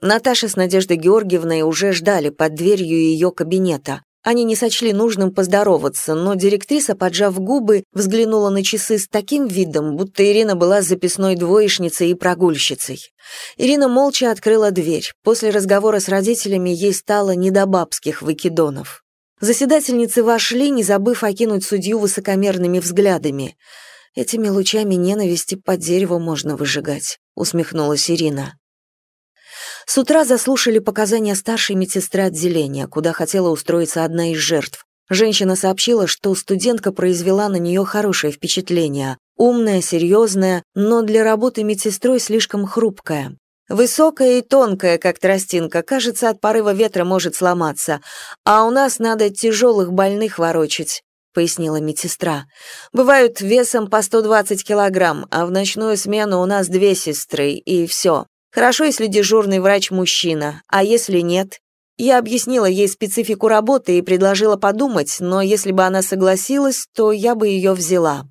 Наташа с Надеждой Георгиевной уже ждали под дверью ее кабинета. Они не сочли нужным поздороваться, но директриса, поджав губы, взглянула на часы с таким видом, будто Ирина была записной двоечницей и прогульщицей. Ирина молча открыла дверь. После разговора с родителями ей стало не до бабских выкидонов. Заседательницы вошли, не забыв окинуть судью высокомерными взглядами. «Этими лучами ненависти по дереву можно выжигать», — усмехнулась Ирина. С утра заслушали показания старшей медсестры отделения, куда хотела устроиться одна из жертв. Женщина сообщила, что студентка произвела на нее хорошее впечатление. Умная, серьезная, но для работы медсестрой слишком хрупкая. Высокая и тонкая, как тростинка, кажется, от порыва ветра может сломаться. А у нас надо тяжелых больных ворочать пояснила медсестра. «Бывают весом по 120 килограмм, а в ночную смену у нас две сестры, и все. Хорошо, если дежурный врач мужчина, а если нет? Я объяснила ей специфику работы и предложила подумать, но если бы она согласилась, то я бы ее взяла.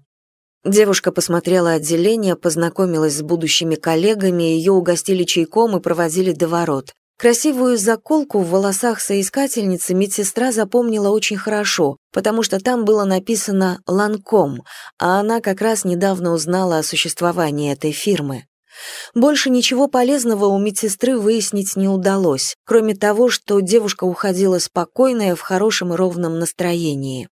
Девушка посмотрела отделение, познакомилась с будущими коллегами, ее угостили чайком и проводили до ворот. Красивую заколку в волосах соискательницы медсестра запомнила очень хорошо, потому что там было написано «Ланком», а она как раз недавно узнала о существовании этой фирмы. Больше ничего полезного у медсестры выяснить не удалось, кроме того, что девушка уходила спокойная, в хорошем и ровном настроении.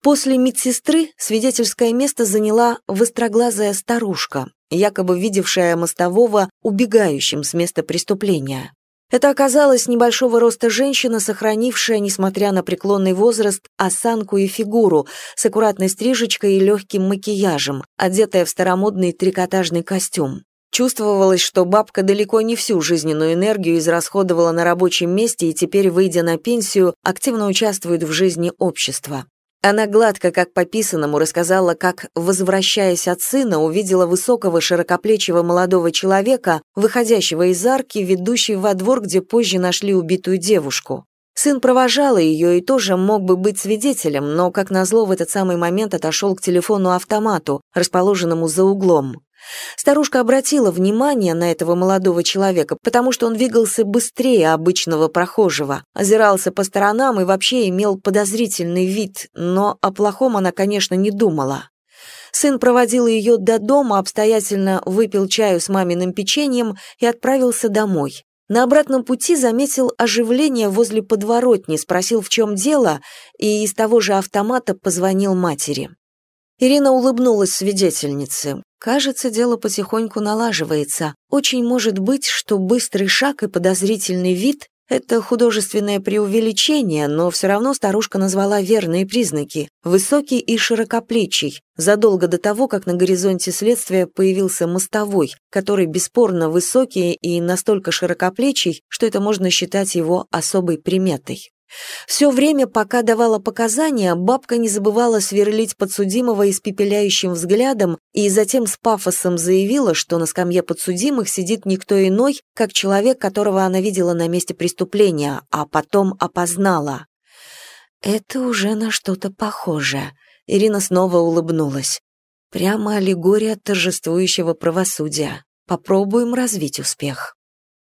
После медсестры свидетельское место заняла востроглазая старушка, якобы видевшая мостового убегающим с места преступления. Это оказалась небольшого роста женщина, сохранившая, несмотря на преклонный возраст, осанку и фигуру, с аккуратной стрижечкой и легким макияжем, одетая в старомодный трикотажный костюм. Чувствовалось, что бабка далеко не всю жизненную энергию израсходовала на рабочем месте и теперь, выйдя на пенсию, активно участвует в жизни общества. Она гладко, как по писанному, рассказала, как, возвращаясь от сына, увидела высокого широкоплечего молодого человека, выходящего из арки, ведущей во двор, где позже нашли убитую девушку. Сын провожал ее и тоже мог бы быть свидетелем, но, как назло, в этот самый момент отошел к телефону-автомату, расположенному за углом. Старушка обратила внимание на этого молодого человека, потому что он двигался быстрее обычного прохожего, озирался по сторонам и вообще имел подозрительный вид, но о плохом она, конечно, не думала. Сын проводил ее до дома, обстоятельно выпил чаю с маминым печеньем и отправился домой. На обратном пути заметил оживление возле подворотни, спросил, в чем дело, и из того же автомата позвонил матери. Ирина улыбнулась свидетельнице. Кажется, дело потихоньку налаживается. Очень может быть, что быстрый шаг и подозрительный вид — это художественное преувеличение, но все равно старушка назвала верные признаки. Высокий и широкоплечий, задолго до того, как на горизонте следствия появился мостовой, который бесспорно высокий и настолько широкоплечий, что это можно считать его особой приметой. Все время, пока давала показания, бабка не забывала сверлить подсудимого испепеляющим взглядом и затем с пафосом заявила, что на скамье подсудимых сидит никто иной, как человек, которого она видела на месте преступления, а потом опознала. «Это уже на что-то похоже», — Ирина снова улыбнулась. «Прямо аллегория торжествующего правосудия. Попробуем развить успех».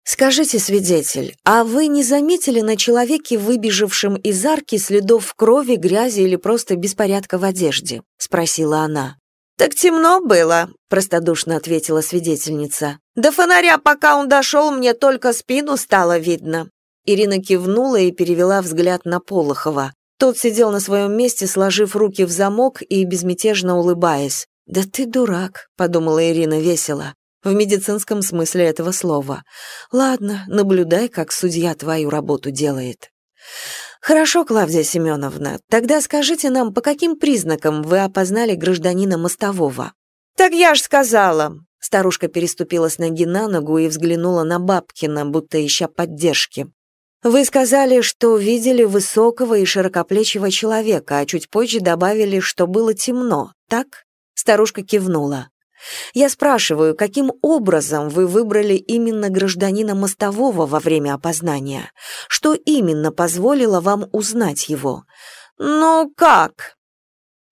«Скажите, свидетель, а вы не заметили на человеке, выбежавшем из арки, следов крови, грязи или просто беспорядка в одежде?» — спросила она. «Так темно было», — простодушно ответила свидетельница. «До фонаря, пока он дошел, мне только спину стало видно». Ирина кивнула и перевела взгляд на Полохова. Тот сидел на своем месте, сложив руки в замок и безмятежно улыбаясь. «Да ты дурак», — подумала Ирина весело в медицинском смысле этого слова. Ладно, наблюдай, как судья твою работу делает. Хорошо, Клавдия Семеновна, тогда скажите нам, по каким признакам вы опознали гражданина Мостового? Так я ж сказала. Старушка переступила с ноги на ногу и взглянула на Бабкина, будто ища поддержки. Вы сказали, что видели высокого и широкоплечего человека, а чуть позже добавили, что было темно, так? Старушка кивнула. Я спрашиваю, каким образом вы выбрали именно гражданина Мостового во время опознания? Что именно позволило вам узнать его? Ну как?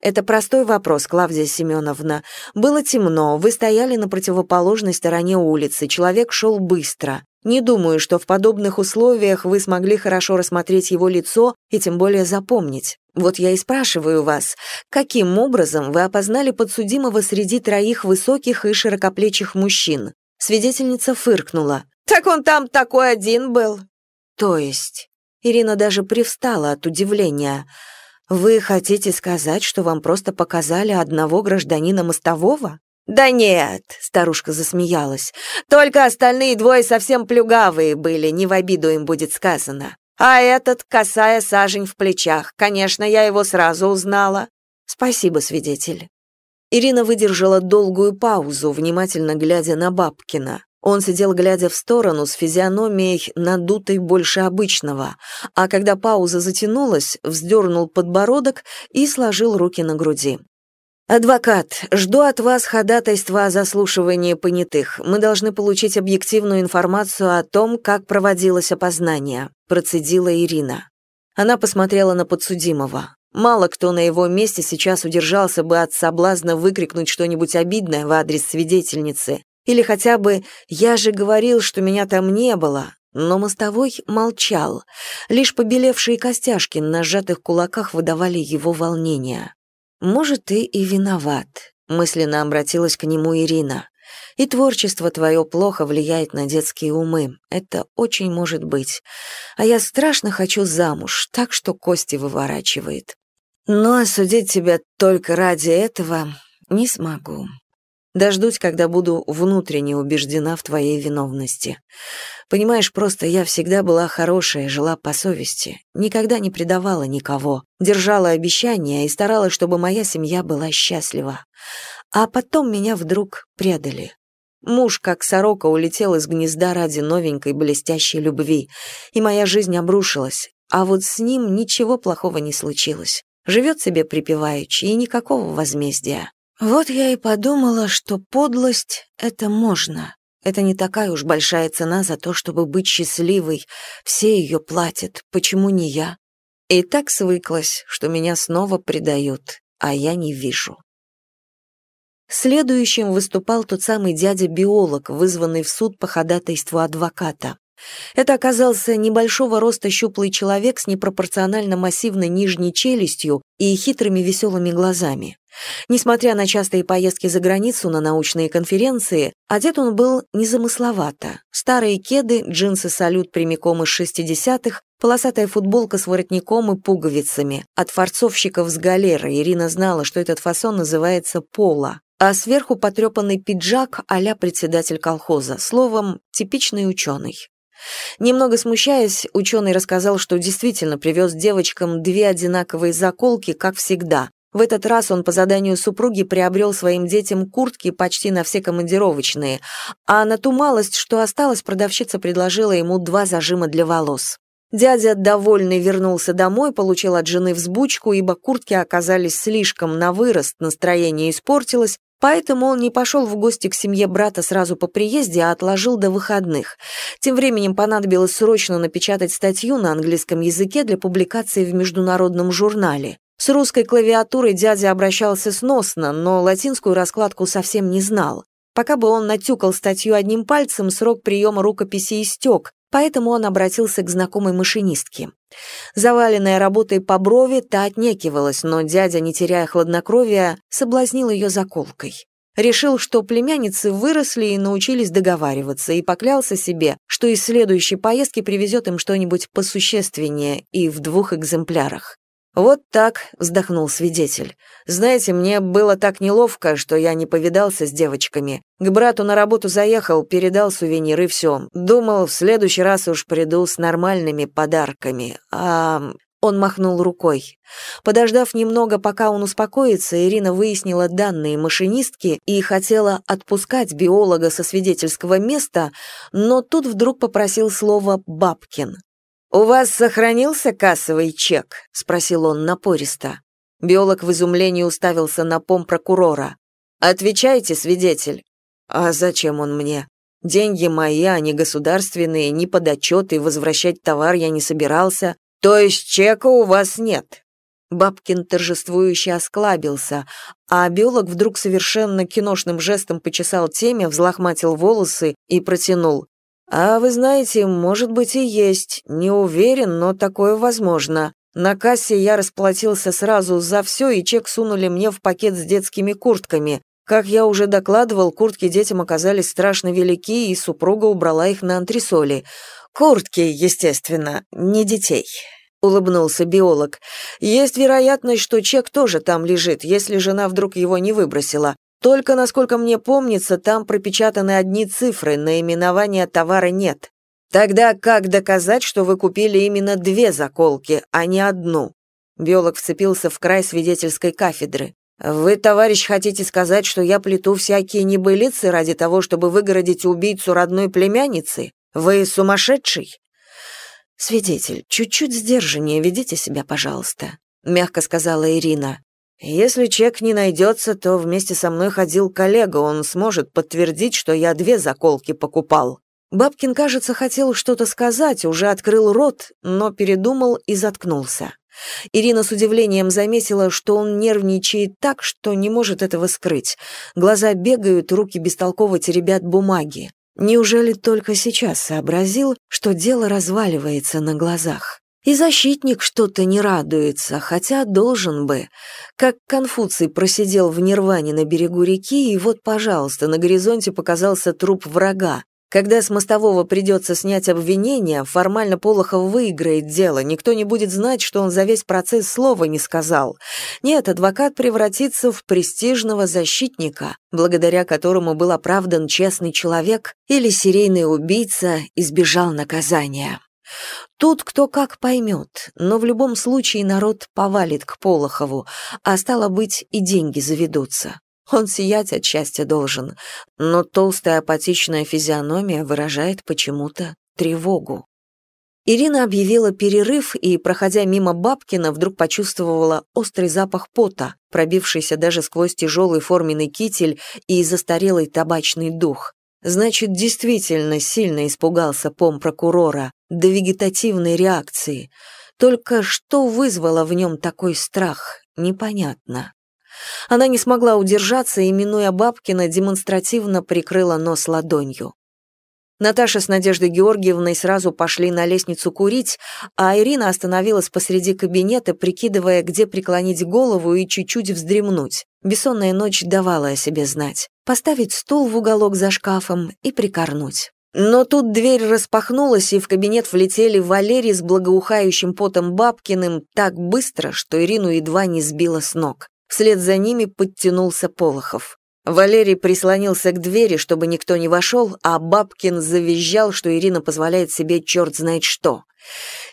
Это простой вопрос, Клавдия Семеновна. Было темно, вы стояли на противоположной стороне улицы, человек шел быстро. Не думаю, что в подобных условиях вы смогли хорошо рассмотреть его лицо и тем более запомнить. Вот я и спрашиваю вас, каким образом вы опознали подсудимого среди троих высоких и широкоплечих мужчин? Свидетельница фыркнула. «Так он там такой один был». «То есть?» Ирина даже привстала от удивления. «Вы хотите сказать, что вам просто показали одного гражданина мостового?» «Да нет», — старушка засмеялась, «только остальные двое совсем плюгавые были, не в обиду им будет сказано. А этот, касая сажень в плечах, конечно, я его сразу узнала». «Спасибо, свидетель». Ирина выдержала долгую паузу, внимательно глядя на Бабкина. Он сидел, глядя в сторону, с физиономией надутой больше обычного, а когда пауза затянулась, вздернул подбородок и сложил руки на груди. «Адвокат, жду от вас ходатайства о заслушивании понятых. Мы должны получить объективную информацию о том, как проводилось опознание», процедила Ирина. Она посмотрела на подсудимого. Мало кто на его месте сейчас удержался бы от соблазна выкрикнуть что-нибудь обидное в адрес свидетельницы, или хотя бы «я же говорил, что меня там не было», но мостовой молчал. Лишь побелевшие костяшки на сжатых кулаках выдавали его волнение. «Может, ты и виноват», — мысленно обратилась к нему Ирина. «И творчество твое плохо влияет на детские умы. Это очень может быть. А я страшно хочу замуж, так что кости выворачивает. Но осудить тебя только ради этого не смогу. Дождусь, когда буду внутренне убеждена в твоей виновности. Понимаешь, просто я всегда была хорошая, жила по совести, никогда не предавала никого, держала обещания и старалась, чтобы моя семья была счастлива. А потом меня вдруг предали. Муж, как сорока, улетел из гнезда ради новенькой блестящей любви, и моя жизнь обрушилась, а вот с ним ничего плохого не случилось. Живет себе припеваючи, и никакого возмездия. Вот я и подумала, что подлость — это можно. Это не такая уж большая цена за то, чтобы быть счастливой. Все ее платят, почему не я? И так свыклась, что меня снова предают, а я не вижу. Следующим выступал тот самый дядя-биолог, вызванный в суд по ходатайству адвоката. Это оказался небольшого роста щуплый человек с непропорционально массивной нижней челюстью и хитрыми веселыми глазами. Несмотря на частые поездки за границу на научные конференции, одет он был незамысловато. Старые кеды, джинсы-салют прямиком из 60-х, полосатая футболка с воротником и пуговицами. От форцовщиков с галеры Ирина знала, что этот фасон называется «поло», а сверху потрепанный пиджак а председатель колхоза, словом, типичный ученый. Немного смущаясь, ученый рассказал, что действительно привез девочкам две одинаковые заколки, как всегда. В этот раз он по заданию супруги приобрел своим детям куртки почти на все командировочные, а на ту малость, что осталось, продавщица предложила ему два зажима для волос. Дядя, довольный, вернулся домой, получил от жены взбучку, ибо куртки оказались слишком на вырост, настроение испортилось, Поэтому он не пошел в гости к семье брата сразу по приезде, а отложил до выходных. Тем временем понадобилось срочно напечатать статью на английском языке для публикации в международном журнале. С русской клавиатурой дядя обращался сносно, но латинскую раскладку совсем не знал. Пока бы он натюкал статью одним пальцем, срок приема рукописи истек, поэтому он обратился к знакомой машинистке. Заваленная работой по брови, та отнекивалась, но дядя, не теряя хладнокровия, соблазнил ее заколкой. Решил, что племянницы выросли и научились договариваться, и поклялся себе, что из следующей поездки привезет им что-нибудь посущественнее и в двух экземплярах. «Вот так», — вздохнул свидетель. «Знаете, мне было так неловко, что я не повидался с девочками. К брату на работу заехал, передал сувениры, все. Думал, в следующий раз уж приду с нормальными подарками. А...» Он махнул рукой. Подождав немного, пока он успокоится, Ирина выяснила данные машинистки и хотела отпускать биолога со свидетельского места, но тут вдруг попросил слово «Бабкин». «У вас сохранился кассовый чек?» — спросил он напористо. Биолог в изумлении уставился на пом прокурора. «Отвечайте, свидетель». «А зачем он мне? Деньги мои, а не государственные, ни под отчет, и возвращать товар я не собирался. То есть чека у вас нет?» Бабкин торжествующе осклабился, а биолог вдруг совершенно киношным жестом почесал теме, взлохматил волосы и протянул. А вы знаете, может быть и есть. Не уверен, но такое возможно. На кассе я расплатился сразу за все, и чек сунули мне в пакет с детскими куртками. Как я уже докладывал, куртки детям оказались страшно велики, и супруга убрала их на антресоли. Куртки, естественно, не детей. Улыбнулся биолог. Есть вероятность, что чек тоже там лежит, если жена вдруг его не выбросила. Только, насколько мне помнится, там пропечатаны одни цифры, наименования товара нет. Тогда как доказать, что вы купили именно две заколки, а не одну? Биолог вцепился в край свидетельской кафедры. Вы, товарищ, хотите сказать, что я плету всякие небылицы ради того, чтобы выгородить убийцу родной племянницы? Вы сумасшедший? Свидетель, чуть-чуть сдержаннее ведите себя, пожалуйста, мягко сказала Ирина. Если чек не найдется, то вместе со мной ходил коллега, он сможет подтвердить, что я две заколки покупал. Бабкин, кажется, хотел что-то сказать, уже открыл рот, но передумал и заткнулся. Ирина с удивлением заметила, что он нервничает так, что не может этого скрыть. Глаза бегают, руки бестолково теребят бумаги. Неужели только сейчас сообразил, что дело разваливается на глазах? И защитник что-то не радуется, хотя должен бы. Как Конфуций просидел в нирване на берегу реки, и вот, пожалуйста, на горизонте показался труп врага. Когда с мостового придется снять обвинение, формально Полохов выиграет дело, никто не будет знать, что он за весь процесс слова не сказал. Нет, адвокат превратится в престижного защитника, благодаря которому был оправдан честный человек или серийный убийца избежал наказания. Тут кто как поймет, но в любом случае народ повалит к Полохову, а стало быть, и деньги заведутся. Он сиять от счастья должен, но толстая апатичная физиономия выражает почему-то тревогу. Ирина объявила перерыв и, проходя мимо Бабкина, вдруг почувствовала острый запах пота, пробившийся даже сквозь тяжелый форменный китель и застарелый табачный дух. Значит, действительно сильно испугался пом прокурора, до вегетативной реакции. Только что вызвало в нем такой страх, непонятно. Она не смогла удержаться и, минуя Бабкина, демонстративно прикрыла нос ладонью. Наташа с Надеждой Георгиевной сразу пошли на лестницу курить, а Ирина остановилась посреди кабинета, прикидывая, где преклонить голову и чуть-чуть вздремнуть. Бессонная ночь давала о себе знать. Поставить стул в уголок за шкафом и прикорнуть. Но тут дверь распахнулась, и в кабинет влетели Валерий с благоухающим потом Бабкиным так быстро, что Ирину едва не сбила с ног. Вслед за ними подтянулся Полохов. Валерий прислонился к двери, чтобы никто не вошел, а Бабкин завизжал, что Ирина позволяет себе черт знает что.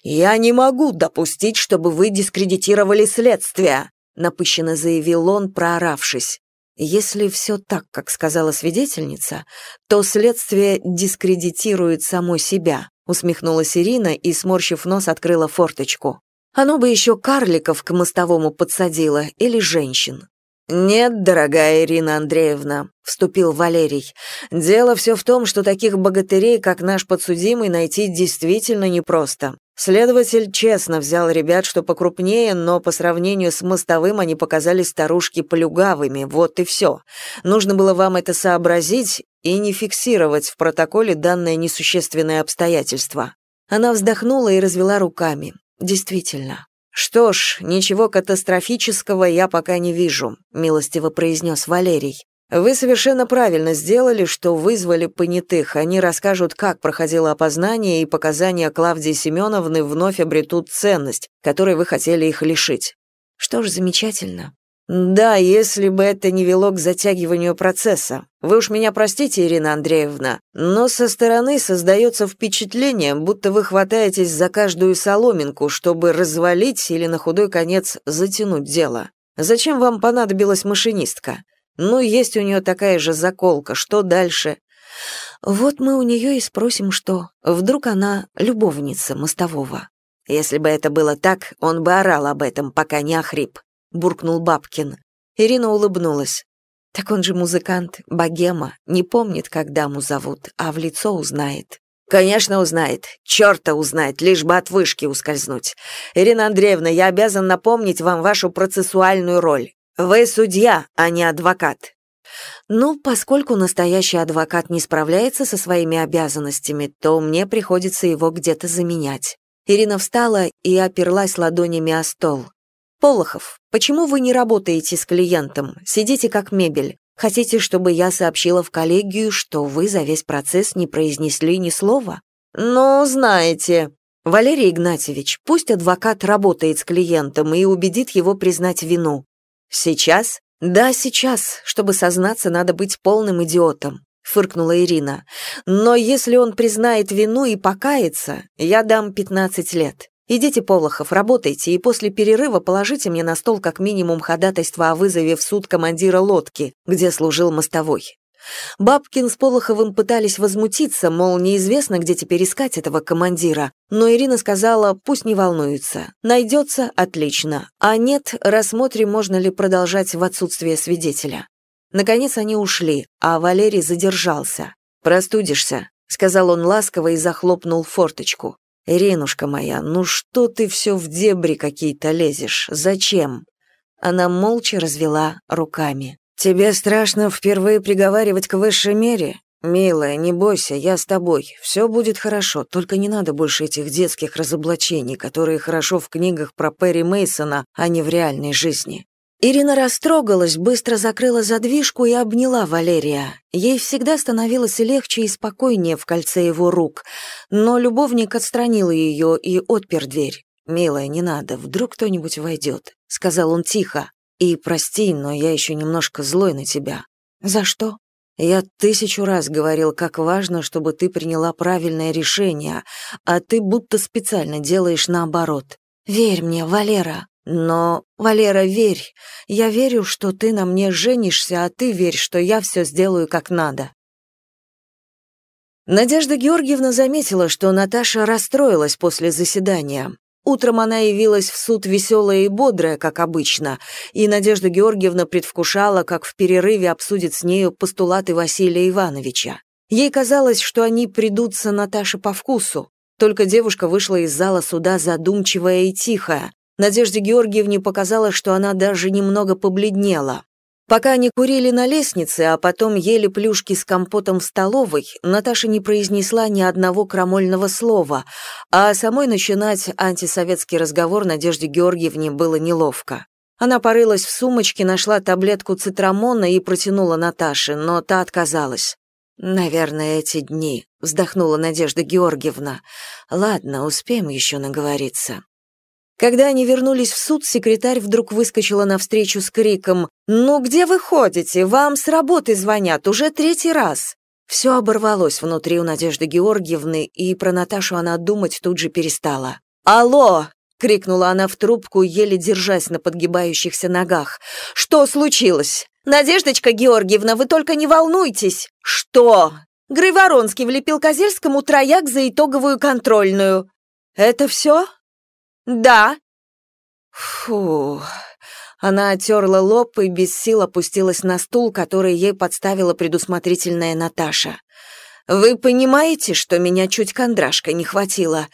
«Я не могу допустить, чтобы вы дискредитировали следствие», напыщенно заявил он, прооравшись. Если все так, как сказала свидетельница, то следствие дискредитирует само себя, усмехнулась Ирина и, сморщив нос, открыла форточку. Оно бы еще карликов к мостовому подсадило или женщин. «Нет, дорогая Ирина Андреевна», — вступил Валерий. «Дело все в том, что таких богатырей, как наш подсудимый, найти действительно непросто. Следователь честно взял ребят, что покрупнее, но по сравнению с мостовым они показались старушки полюгавыми, вот и все. Нужно было вам это сообразить и не фиксировать в протоколе данное несущественное обстоятельство». Она вздохнула и развела руками. «Действительно, «Что ж, ничего катастрофического я пока не вижу», — милостиво произнес Валерий. «Вы совершенно правильно сделали, что вызвали понятых. Они расскажут, как проходило опознание, и показания Клавдии Семеновны вновь обретут ценность, которой вы хотели их лишить». «Что ж, замечательно. «Да, если бы это не вело к затягиванию процесса. Вы уж меня простите, Ирина Андреевна, но со стороны создается впечатление, будто вы хватаетесь за каждую соломинку, чтобы развалить или на худой конец затянуть дело. Зачем вам понадобилась машинистка? Ну, есть у нее такая же заколка, что дальше?» «Вот мы у нее и спросим, что. Вдруг она любовница мостового?» Если бы это было так, он бы орал об этом, пока не охрип буркнул Бабкин. Ирина улыбнулась. Так он же музыкант, богема, не помнит, как даму зовут, а в лицо узнает. Конечно, узнает. Чёрта узнает, лишь бы от вышки ускользнуть. Ирина Андреевна, я обязан напомнить вам вашу процессуальную роль. Вы судья, а не адвокат. Ну, поскольку настоящий адвокат не справляется со своими обязанностями, то мне приходится его где-то заменять. Ирина встала и оперлась ладонями о стол. «Полохов, почему вы не работаете с клиентом? Сидите как мебель. Хотите, чтобы я сообщила в коллегию, что вы за весь процесс не произнесли ни слова? Ну, знаете, Валерий Игнатьевич, пусть адвокат работает с клиентом и убедит его признать вину. Сейчас? Да, сейчас. Чтобы сознаться, надо быть полным идиотом, фыркнула Ирина. Но если он признает вину и покается, я дам 15 лет. Идите, Полохов, работайте, и после перерыва положите мне на стол как минимум ходатайство о вызове в суд командира лодки, где служил мостовой. Бабкин с Полоховым пытались возмутиться, мол, неизвестно, где теперь искать этого командира, но Ирина сказала, пусть не волнуются. Найдется – отлично, а нет, рассмотрим, можно ли продолжать в отсутствие свидетеля. Наконец они ушли, а Валерий задержался. «Простудишься», — сказал он ласково и захлопнул форточку. «Иринушка моя, ну что ты все в дебри какие-то лезешь? Зачем?» Она молча развела руками. «Тебе страшно впервые приговаривать к высшей мере? Милая, не бойся, я с тобой. Все будет хорошо, только не надо больше этих детских разоблачений, которые хорошо в книгах про Перри Мейсона, а не в реальной жизни. Ирина растрогалась, быстро закрыла задвижку и обняла Валерия. Ей всегда становилось легче и спокойнее в кольце его рук, но любовник отстранил ее и отпер дверь. «Милая, не надо, вдруг кто-нибудь войдет», — сказал он тихо. «И прости, но я еще немножко злой на тебя». «За что?» «Я тысячу раз говорил, как важно, чтобы ты приняла правильное решение, а ты будто специально делаешь наоборот». «Верь мне, Валера», но, Валера, верь, я верю, что ты на мне женишься, а ты верь, что я все сделаю как надо. Надежда Георгиевна заметила, что Наташа расстроилась после заседания. Утром она явилась в суд веселая и бодрая, как обычно, и Надежда Георгиевна предвкушала, как в перерыве обсудит с нею постулаты Василия Ивановича. Ей казалось, что они придутся Наташе по вкусу. Только девушка вышла из зала суда задумчивая и тихая, Надежде Георгиевне показалось, что она даже немного побледнела. Пока они курили на лестнице, а потом ели плюшки с компотом в столовой, Наташа не произнесла ни одного крамольного слова, а самой начинать антисоветский разговор Надежде Георгиевне было неловко. Она порылась в сумочке, нашла таблетку цитрамона и протянула Наташе, но та отказалась. «Наверное, эти дни», — вздохнула Надежда Георгиевна. «Ладно, успеем еще наговориться». Когда они вернулись в суд, секретарь вдруг выскочила навстречу с криком «Ну где вы ходите? Вам с работы звонят уже третий раз!» Все оборвалось внутри у Надежды Георгиевны, и про Наташу она думать тут же перестала. «Алло!» — крикнула она в трубку, еле держась на подгибающихся ногах. «Что случилось? Надеждочка Георгиевна, вы только не волнуйтесь!» «Что?» Грейворонский влепил Козельскому трояк за итоговую контрольную. «Это все?» «Да». Фу. Она отерла лоб и без сил опустилась на стул, который ей подставила предусмотрительная Наташа. «Вы понимаете, что меня чуть кондрашкой не хватило?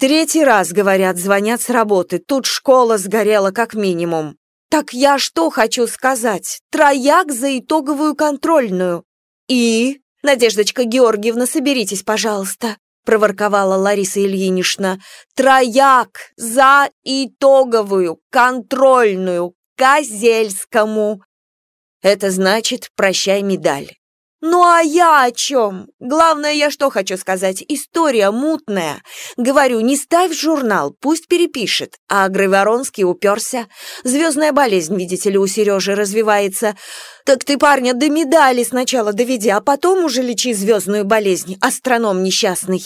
Третий раз, говорят, звонят с работы, тут школа сгорела как минимум. Так я что хочу сказать? Трояк за итоговую контрольную. И? Надеждочка Георгиевна, соберитесь, пожалуйста проворковала Лариса Ильинична. «Трояк за итоговую, контрольную, Козельскому!» «Это значит, прощай медаль». «Ну а я о чем? Главное, я что хочу сказать, история мутная. Говорю, не ставь журнал, пусть перепишет. А Граваронский уперся. Звездная болезнь, видите ли, у Сережи развивается. Так ты, парня, до медали сначала доведи, а потом уже лечи звездную болезнь, астроном несчастный».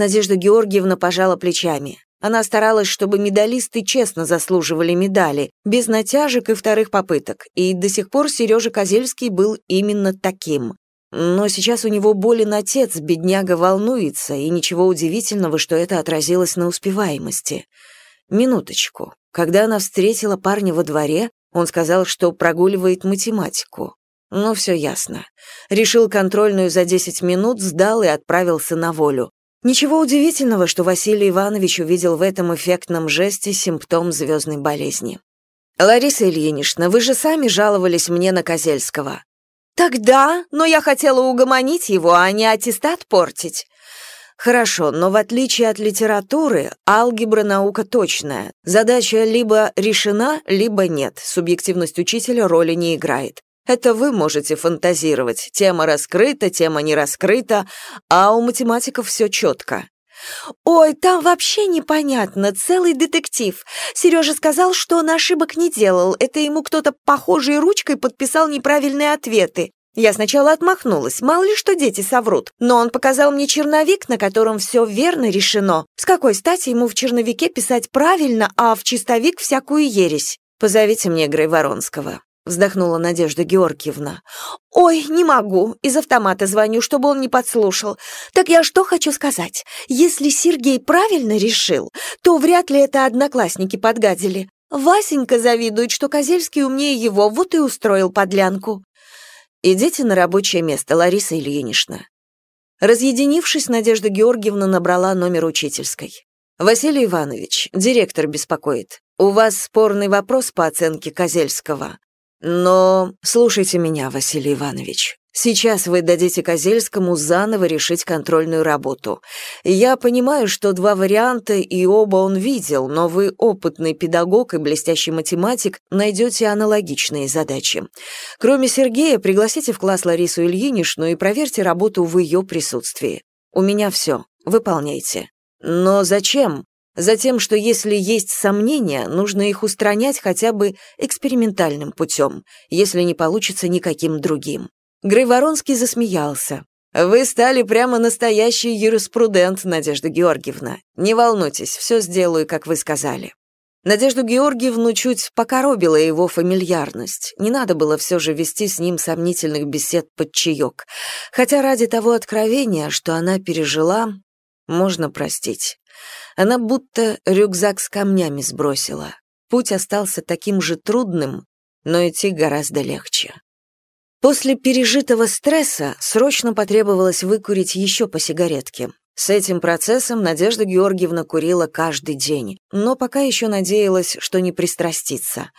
Надежда Георгиевна пожала плечами. Она старалась, чтобы медалисты честно заслуживали медали, без натяжек и вторых попыток, и до сих пор Сережа Козельский был именно таким. Но сейчас у него болен отец, бедняга волнуется, и ничего удивительного, что это отразилось на успеваемости. Минуточку. Когда она встретила парня во дворе, он сказал, что прогуливает математику. Ну, все ясно. Решил контрольную за 10 минут, сдал и отправился на волю. Ничего удивительного, что Василий Иванович увидел в этом эффектном жесте симптом звездной болезни. «Лариса Ильинична, вы же сами жаловались мне на Козельского». Тогда, но я хотела угомонить его, а не аттестат портить. Хорошо, но в отличие от литературы, алгебра наука точная. Задача либо решена, либо нет. Субъективность учителя роли не играет. Это вы можете фантазировать. Тема раскрыта, тема не раскрыта, а у математиков все четко. «Ой, там вообще непонятно, целый детектив. Сережа сказал, что он ошибок не делал, это ему кто-то похожей ручкой подписал неправильные ответы. Я сначала отмахнулась, мало ли что дети соврут, но он показал мне черновик, на котором все верно решено. С какой стати ему в черновике писать правильно, а в чистовик всякую ересь? Позовите мне Грей Воронского вздохнула Надежда Георгиевна. «Ой, не могу. Из автомата звоню, чтобы он не подслушал. Так я что хочу сказать? Если Сергей правильно решил, то вряд ли это одноклассники подгадили. Васенька завидует, что Козельский умнее его, вот и устроил подлянку». «Идите на рабочее место, Лариса Ильинична». Разъединившись, Надежда Георгиевна набрала номер учительской. «Василий Иванович, директор беспокоит. У вас спорный вопрос по оценке Козельского. Но слушайте меня, Василий Иванович. Сейчас вы дадите Козельскому заново решить контрольную работу. Я понимаю, что два варианта, и оба он видел, но вы опытный педагог и блестящий математик, найдете аналогичные задачи. Кроме Сергея, пригласите в класс Ларису Ильиничну и проверьте работу в ее присутствии. У меня все. Выполняйте. Но зачем? Затем, что если есть сомнения, нужно их устранять хотя бы экспериментальным путем, если не получится никаким другим. Грейворонский засмеялся. «Вы стали прямо настоящий юриспрудент, Надежда Георгиевна. Не волнуйтесь, все сделаю, как вы сказали». Надежду Георгиевну чуть покоробила его фамильярность. Не надо было все же вести с ним сомнительных бесед под чаек. Хотя ради того откровения, что она пережила, можно простить. Она будто рюкзак с камнями сбросила. Путь остался таким же трудным, но идти гораздо легче. После пережитого стресса срочно потребовалось выкурить еще по сигаретке. С этим процессом Надежда Георгиевна курила каждый день, но пока еще надеялась, что не пристрастится.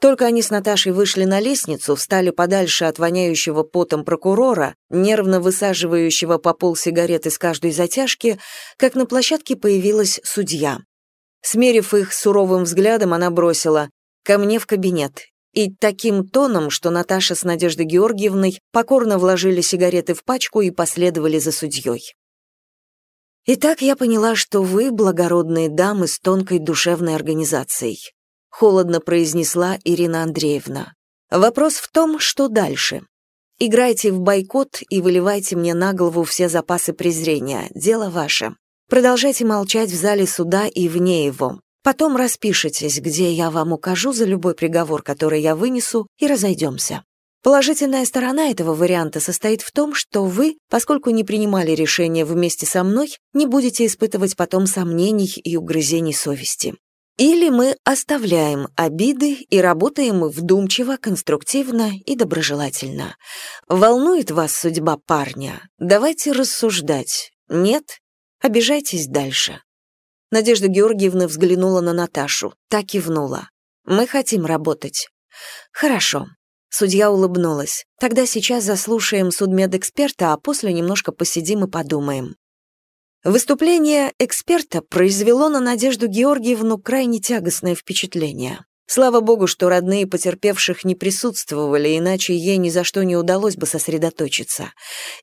Только они с Наташей вышли на лестницу, встали подальше от воняющего потом прокурора, нервно высаживающего по пол сигарет из каждой затяжки, как на площадке появилась судья. Смерив их суровым взглядом, она бросила «ко мне в кабинет». И таким тоном, что Наташа с Надеждой Георгиевной покорно вложили сигареты в пачку и последовали за судьей. Итак, я поняла, что вы благородные дамы с тонкой душевной организацией, холодно произнесла Ирина Андреевна. Вопрос в том, что дальше. Играйте в бойкот и выливайте мне на голову все запасы презрения. Дело ваше. Продолжайте молчать в зале суда и вне его. Потом распишитесь, где я вам укажу за любой приговор, который я вынесу, и разойдемся. Положительная сторона этого варианта состоит в том, что вы, поскольку не принимали решение вместе со мной, не будете испытывать потом сомнений и угрызений совести. Или мы оставляем обиды и работаем вдумчиво, конструктивно и доброжелательно. Волнует вас судьба парня? Давайте рассуждать. Нет? Обижайтесь дальше. Надежда Георгиевна взглянула на Наташу, так кивнула. Мы хотим работать. Хорошо. Судья улыбнулась. «Тогда сейчас заслушаем судмедэксперта, а после немножко посидим и подумаем». Выступление эксперта произвело на Надежду Георгиевну крайне тягостное впечатление. Слава богу, что родные потерпевших не присутствовали, иначе ей ни за что не удалось бы сосредоточиться.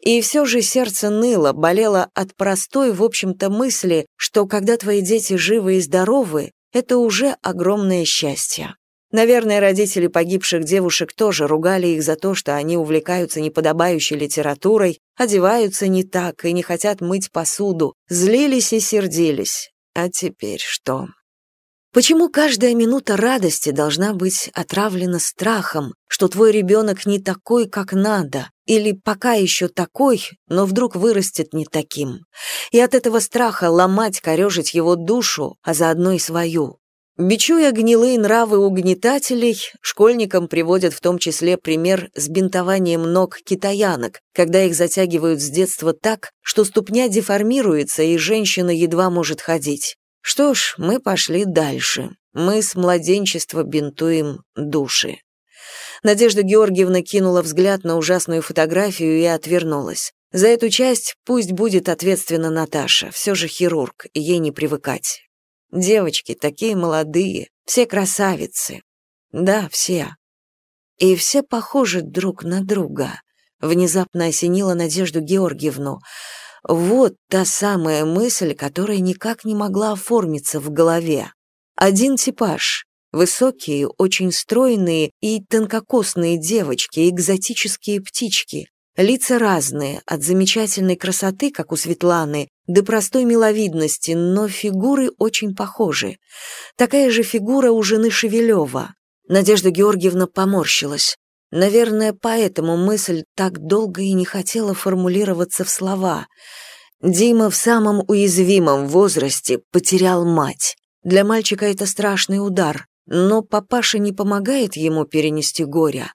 И все же сердце ныло, болело от простой, в общем-то, мысли, что когда твои дети живы и здоровы, это уже огромное счастье. Наверное, родители погибших девушек тоже ругали их за то, что они увлекаются неподобающей литературой, одеваются не так и не хотят мыть посуду, злились и сердились. А теперь что? Почему каждая минута радости должна быть отравлена страхом, что твой ребенок не такой, как надо, или пока еще такой, но вдруг вырастет не таким? И от этого страха ломать, корежить его душу, а заодно и свою. Бичуя гнилые нравы угнетателей, школьникам приводят в том числе пример с бинтованием ног китаянок, когда их затягивают с детства так, что ступня деформируется и женщина едва может ходить. Что ж, мы пошли дальше. Мы с младенчества бинтуем души. Надежда Георгиевна кинула взгляд на ужасную фотографию и отвернулась. За эту часть пусть будет ответственна Наташа, все же хирург, ей не привыкать. Девочки такие молодые, все красавицы. Да, все. И все похожи друг на друга. Внезапно осенила Надежду Георгиевну. Вот та самая мысль, которая никак не могла оформиться в голове. Один типаж. Высокие, очень стройные и тонкокосные девочки, экзотические птички. Лица разные, от замечательной красоты, как у Светланы, до простой миловидности, но фигуры очень похожи. Такая же фигура у жены Шевелева. Надежда Георгиевна поморщилась. Наверное, поэтому мысль так долго и не хотела формулироваться в слова. Дима в самом уязвимом возрасте потерял мать. Для мальчика это страшный удар, но папаша не помогает ему перенести горе,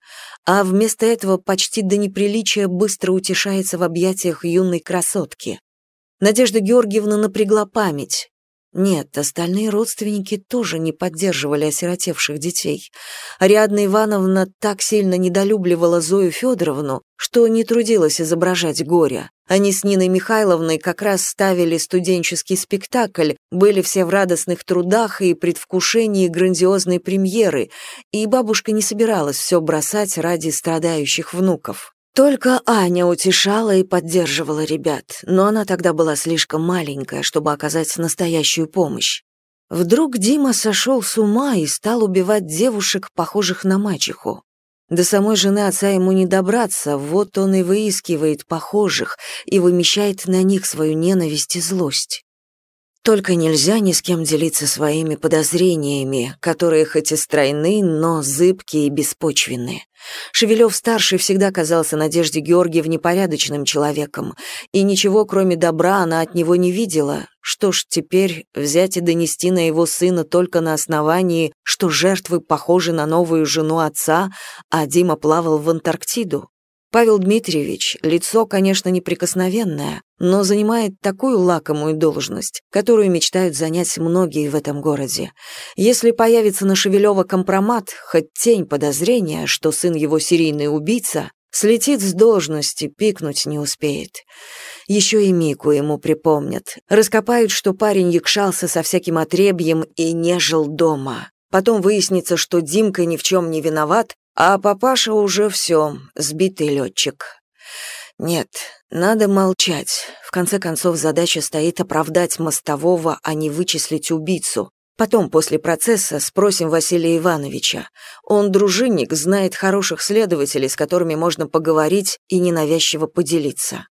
а вместо этого почти до неприличия быстро утешается в объятиях юной красотки. Надежда Георгиевна напрягла память. Нет, остальные родственники тоже не поддерживали осиротевших детей. Ариадна Ивановна так сильно недолюбливала Зою Федоровну, что не трудилась изображать горе. Они с Ниной Михайловной как раз ставили студенческий спектакль, были все в радостных трудах и предвкушении грандиозной премьеры, и бабушка не собиралась все бросать ради страдающих внуков. Только Аня утешала и поддерживала ребят, но она тогда была слишком маленькая, чтобы оказать настоящую помощь. Вдруг Дима сошел с ума и стал убивать девушек, похожих на мачеху. До самой жены отца ему не добраться, вот он и выискивает похожих и вымещает на них свою ненависть и злость. Только нельзя ни с кем делиться своими подозрениями, которые хоть и стройны, но зыбкие и беспочвенные. Шевелев-старший всегда казался Надежде Георгиевне порядочным человеком, и ничего, кроме добра, она от него не видела. Что ж, теперь взять и донести на его сына только на основании, что жертвы похожи на новую жену отца, а Дима плавал в Антарктиду? Павел Дмитриевич, лицо, конечно, неприкосновенное, но занимает такую лакомую должность, которую мечтают занять многие в этом городе. Если появится на Шевелева компромат, хоть тень подозрения, что сын его серийный убийца, слетит с должности, пикнуть не успеет. Еще и Мику ему припомнят. Раскопают, что парень якшался со всяким отребьем и не жил дома. Потом выяснится, что Димка ни в чем не виноват, а папаша уже все, сбитый летчик. Нет, надо молчать. В конце концов, задача стоит оправдать мостового, а не вычислить убийцу. Потом, после процесса, спросим Василия Ивановича. Он дружинник, знает хороших следователей, с которыми можно поговорить и ненавязчиво поделиться.